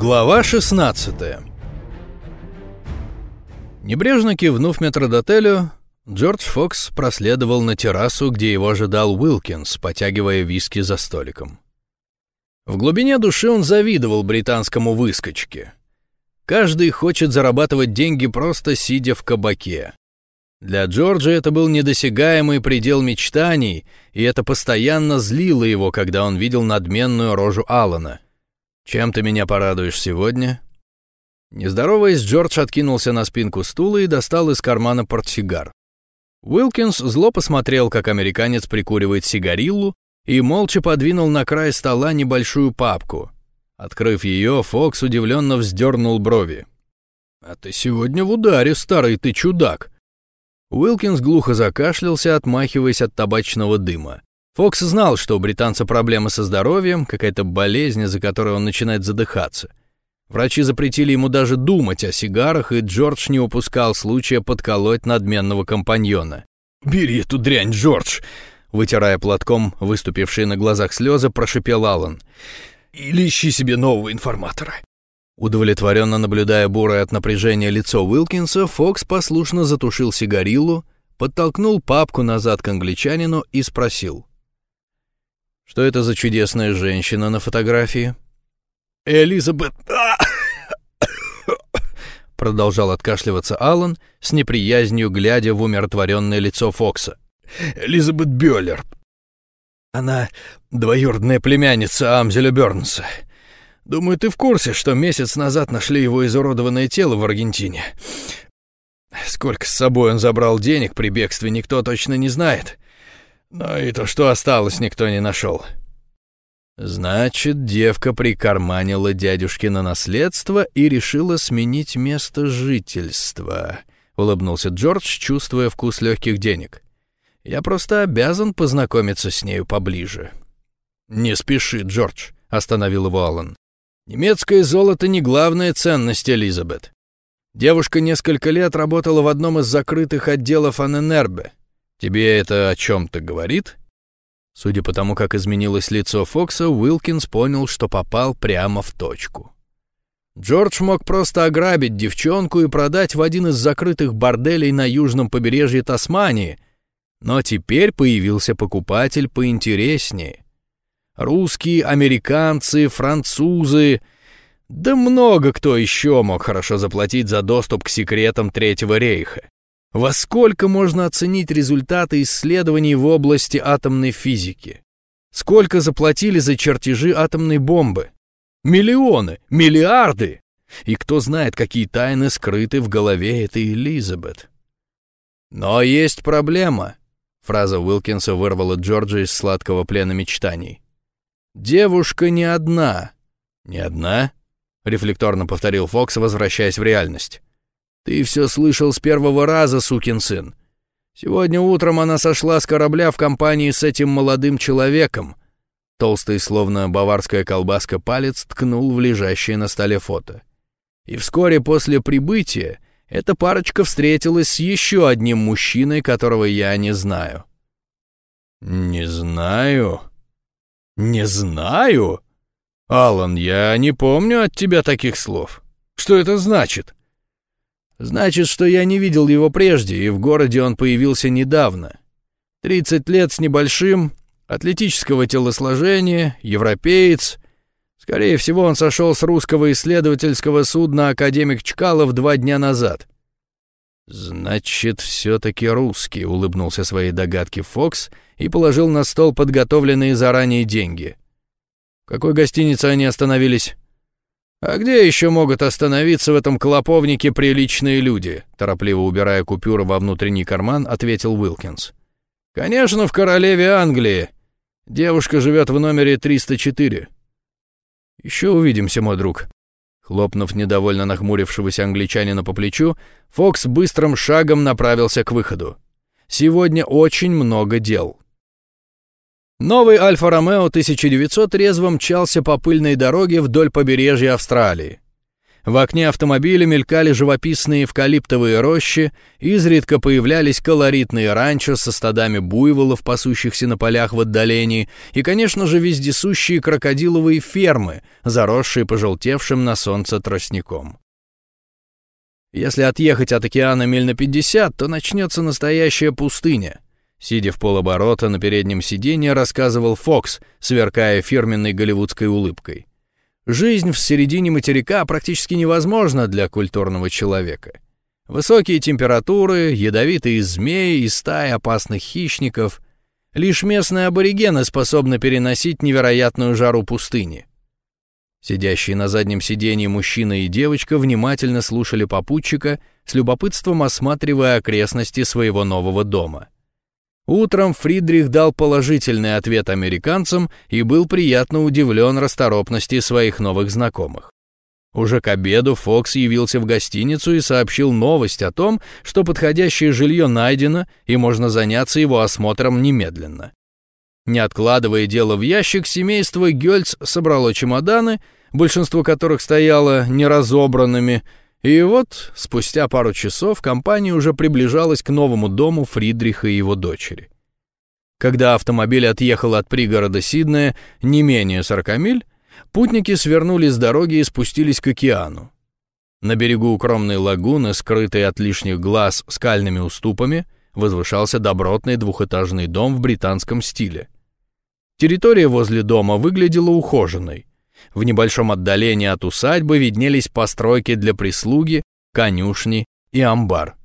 Глава 16 Небрежно кивнув метродотелю, Джордж Фокс проследовал на террасу, где его ожидал Уилкинс, потягивая виски за столиком. В глубине души он завидовал британскому выскочке. Каждый хочет зарабатывать деньги просто сидя в кабаке. Для Джорджа это был недосягаемый предел мечтаний, и это постоянно злило его, когда он видел надменную рожу Алана. «Чем ты меня порадуешь сегодня?» Не здороваясь, Джордж откинулся на спинку стула и достал из кармана портсигар. Уилкинс зло посмотрел, как американец прикуривает сигариллу, и молча подвинул на край стола небольшую папку. Открыв ее, Фокс удивленно вздернул брови. «А ты сегодня в ударе, старый ты чудак!» Уилкинс глухо закашлялся, отмахиваясь от табачного дыма. Фокс знал, что у британца проблемы со здоровьем, какая-то болезнь, из-за которой он начинает задыхаться. Врачи запретили ему даже думать о сигарах, и Джордж не упускал случая подколоть надменного компаньона. «Бери эту дрянь, Джордж!» Вытирая платком выступившие на глазах слезы, прошипел Аллан. «Или ищи себе нового информатора». Удовлетворенно наблюдая бурое от напряжения лицо Уилкинса, Фокс послушно затушил сигарилу, подтолкнул папку назад к англичанину и спросил. «Что это за чудесная женщина на фотографии?» «Элизабет...» Продолжал откашливаться Аллан, с неприязнью глядя в умиротворенное лицо Фокса. «Элизабет Бёллер. Она двоюродная племянница Амзеля Бёрнса. Думаю, ты в курсе, что месяц назад нашли его изуродованное тело в Аргентине. Сколько с собой он забрал денег при бегстве, никто точно не знает. Но и то, что осталось, никто не нашел. Значит, девка прикарманила дядюшкино наследство и решила сменить место жительства, улыбнулся Джордж, чувствуя вкус легких денег. Я просто обязан познакомиться с нею поближе. Не спеши, Джордж, остановил его Аллан. Немецкое золото не главная ценность Элизабет. Девушка несколько лет работала в одном из закрытых отделов Аненербе. Тебе это о чем-то говорит? Судя по тому, как изменилось лицо Фокса, Уилкинс понял, что попал прямо в точку. Джордж мог просто ограбить девчонку и продать в один из закрытых борделей на южном побережье Тасмании, но теперь появился покупатель поинтереснее. Русские, американцы, французы... Да много кто еще мог хорошо заплатить за доступ к секретам Третьего рейха. Во сколько можно оценить результаты исследований в области атомной физики? Сколько заплатили за чертежи атомной бомбы? Миллионы, миллиарды! И кто знает, какие тайны скрыты в голове этой Элизабет. Но есть проблема. Фраза Уилкинса вырвала Джорджа из сладкого плена мечтаний. «Девушка не одна». «Не одна?» — рефлекторно повторил Фокс, возвращаясь в реальность. «Ты все слышал с первого раза, сукин сын. Сегодня утром она сошла с корабля в компании с этим молодым человеком». Толстый, словно баварская колбаска, палец ткнул в лежащее на столе фото. И вскоре после прибытия эта парочка встретилась с еще одним мужчиной, которого я не знаю. «Не знаю», «Не знаю?» «Алан, я не помню от тебя таких слов. Что это значит?» «Значит, что я не видел его прежде, и в городе он появился недавно. Тридцать лет с небольшим, атлетического телосложения, европеец. Скорее всего, он сошел с русского исследовательского судна «Академик Чкалов» два дня назад». «Значит, все-таки русский», — улыбнулся своей догадке Фокс и положил на стол подготовленные заранее деньги. В какой гостинице они остановились? «А где еще могут остановиться в этом клоповнике приличные люди?» Торопливо убирая купюры во внутренний карман, ответил Уилкинс. «Конечно, в королеве Англии. Девушка живет в номере 304». «Еще увидимся, мой друг», Хлопнув недовольно нахмурившегося англичанина по плечу, Фокс быстрым шагом направился к выходу. Сегодня очень много дел. Новый Альфа-Ромео 1900 резво мчался по пыльной дороге вдоль побережья Австралии. В окне автомобиля мелькали живописные эвкалиптовые рощи, изредка появлялись колоритные ранчо со стадами буйволов, пасущихся на полях в отдалении, и, конечно же, вездесущие крокодиловые фермы, заросшие пожелтевшим на солнце тростником. Если отъехать от океана миль на 50, то начнется настоящая пустыня. Сидя в полоборота на переднем сиденье, рассказывал Фокс, сверкая фирменной голливудской улыбкой. Жизнь в середине материка практически невозможна для культурного человека. Высокие температуры, ядовитые змеи и стаи опасных хищников. Лишь местные аборигены способны переносить невероятную жару пустыни. Сидящие на заднем сиденье мужчина и девочка внимательно слушали попутчика, с любопытством осматривая окрестности своего нового дома. Утром Фридрих дал положительный ответ американцам и был приятно удивлен расторопности своих новых знакомых. Уже к обеду Фокс явился в гостиницу и сообщил новость о том, что подходящее жилье найдено и можно заняться его осмотром немедленно. Не откладывая дело в ящик, семейство Гёльц собрало чемоданы, большинство которых стояло неразобранными, и вот спустя пару часов компания уже приближалась к новому дому Фридриха и его дочери. Когда автомобиль отъехал от пригорода Сиднея не менее 40 миль, путники свернули с дороги и спустились к океану. На берегу укромной лагуны, скрытой от лишних глаз скальными уступами, возвышался добротный двухэтажный дом в британском стиле — Территория возле дома выглядела ухоженной. В небольшом отдалении от усадьбы виднелись постройки для прислуги, конюшни и амбар.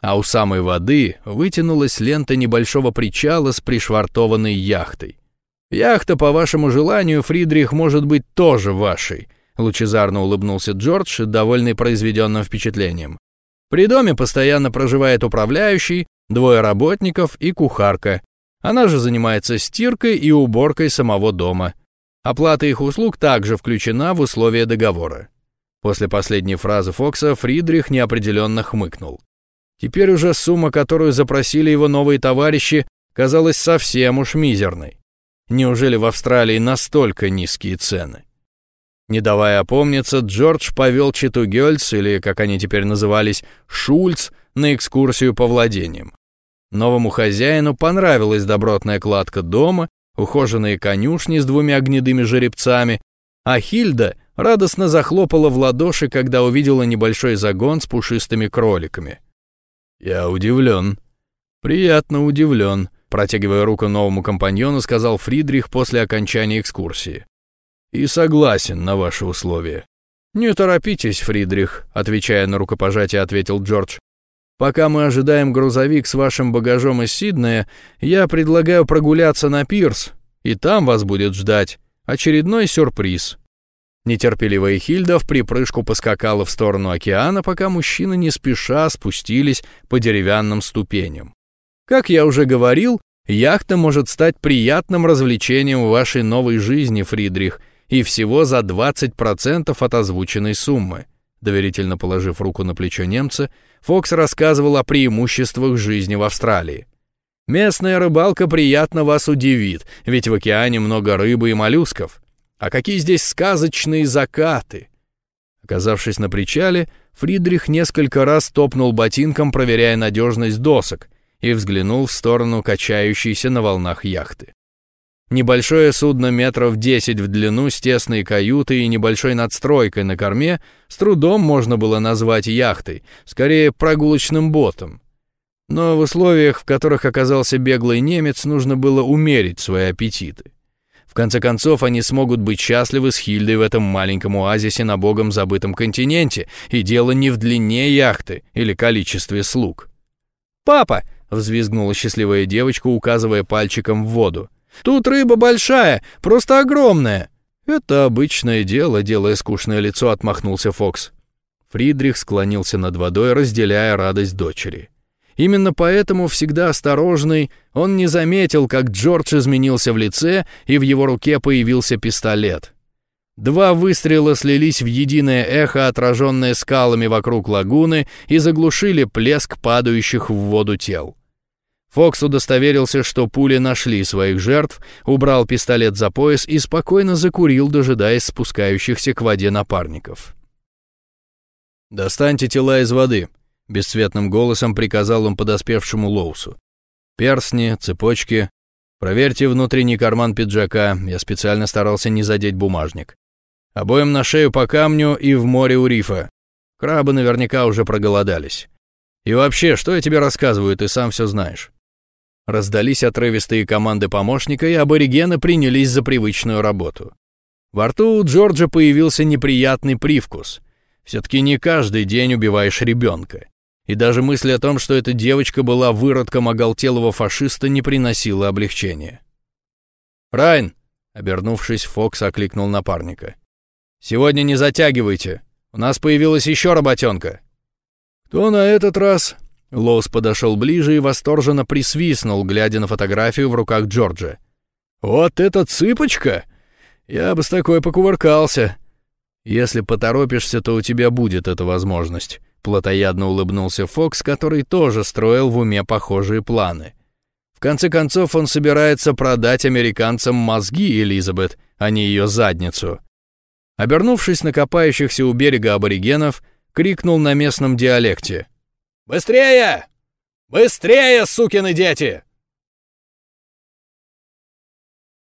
А у самой воды вытянулась лента небольшого причала с пришвартованной яхтой. «Яхта, по вашему желанию, Фридрих, может быть тоже вашей», лучезарно улыбнулся Джордж, довольный произведенным впечатлением. «При доме постоянно проживает управляющий, двое работников и кухарка, она же занимается стиркой и уборкой самого дома. Оплата их услуг также включена в условия договора. После последней фразы Фокса Фридрих неопределенно хмыкнул. Теперь уже сумма, которую запросили его новые товарищи, казалась совсем уж мизерной. Неужели в Австралии настолько низкие цены? Не давая опомниться, Джордж повел Читу Гёльц, или, как они теперь назывались, Шульц, на экскурсию по владениям. Новому хозяину понравилась добротная кладка дома, ухоженные конюшни с двумя гнедыми жеребцами, а Хильда радостно захлопала в ладоши, когда увидела небольшой загон с пушистыми кроликами. «Я удивлен. Приятно удивлен», протягивая руку новому компаньону, сказал Фридрих после окончания экскурсии. «И согласен на ваши условия». «Не торопитесь, Фридрих», отвечая на рукопожатие, ответил Джордж. Пока мы ожидаем грузовик с вашим багажом из Сиднея, я предлагаю прогуляться на пирс, и там вас будет ждать очередной сюрприз». Нетерпеливая Хильда в припрыжку поскакала в сторону океана, пока мужчины не спеша спустились по деревянным ступеням. Как я уже говорил, яхта может стать приятным развлечением в вашей новой жизни, Фридрих, и всего за 20% от озвученной суммы. Доверительно положив руку на плечо немца, Фокс рассказывал о преимуществах жизни в Австралии. «Местная рыбалка приятно вас удивит, ведь в океане много рыбы и моллюсков. А какие здесь сказочные закаты!» Оказавшись на причале, Фридрих несколько раз топнул ботинком, проверяя надежность досок, и взглянул в сторону качающейся на волнах яхты. Небольшое судно метров 10 в длину с тесной каютой и небольшой надстройкой на корме с трудом можно было назвать яхтой, скорее прогулочным ботом. Но в условиях, в которых оказался беглый немец, нужно было умерить свои аппетиты. В конце концов, они смогут быть счастливы с Хильдой в этом маленьком оазисе на богом забытом континенте, и дело не в длине яхты или количестве слуг. «Папа!» — взвизгнула счастливая девочка, указывая пальчиком в воду. Тут рыба большая, просто огромная». «Это обычное дело», — делая скучное лицо, отмахнулся Фокс. Фридрих склонился над водой, разделяя радость дочери. Именно поэтому, всегда осторожный, он не заметил, как Джордж изменился в лице, и в его руке появился пистолет. Два выстрела слились в единое эхо, отраженное скалами вокруг лагуны, и заглушили плеск падающих в воду тел. Фокс удостоверился, что пули нашли своих жертв, убрал пистолет за пояс и спокойно закурил, дожидаясь спускающихся к воде напарников. «Достаньте тела из воды», — бесцветным голосом приказал он подоспевшему Лоусу. «Перстни, цепочки. Проверьте внутренний карман пиджака, я специально старался не задеть бумажник. Обоим на шею по камню и в море у рифа. Крабы наверняка уже проголодались. И вообще, что я тебе рассказываю, ты сам все знаешь». Раздались отрывистые команды помощника, и аборигены принялись за привычную работу. Во рту у Джорджа появился неприятный привкус. Все-таки не каждый день убиваешь ребенка. И даже мысль о том, что эта девочка была выродком оголтелого фашиста, не приносила облегчения. «Райн!» — обернувшись, Фокс окликнул напарника. «Сегодня не затягивайте. У нас появилась еще работенка». «Кто на этот раз?» Лоус подошел ближе и восторженно присвистнул, глядя на фотографию в руках Джорджа. «Вот эта цыпочка! Я бы с такой покувыркался. Если поторопишься, то у тебя будет эта возможность», — плотоядно улыбнулся Фокс, который тоже строил в уме похожие планы. В конце концов, он собирается продать американцам мозги Элизабет, а не ее задницу. Обернувшись на копающихся у берега аборигенов, крикнул на местном диалекте. «Быстрее! Быстрее, сукины дети!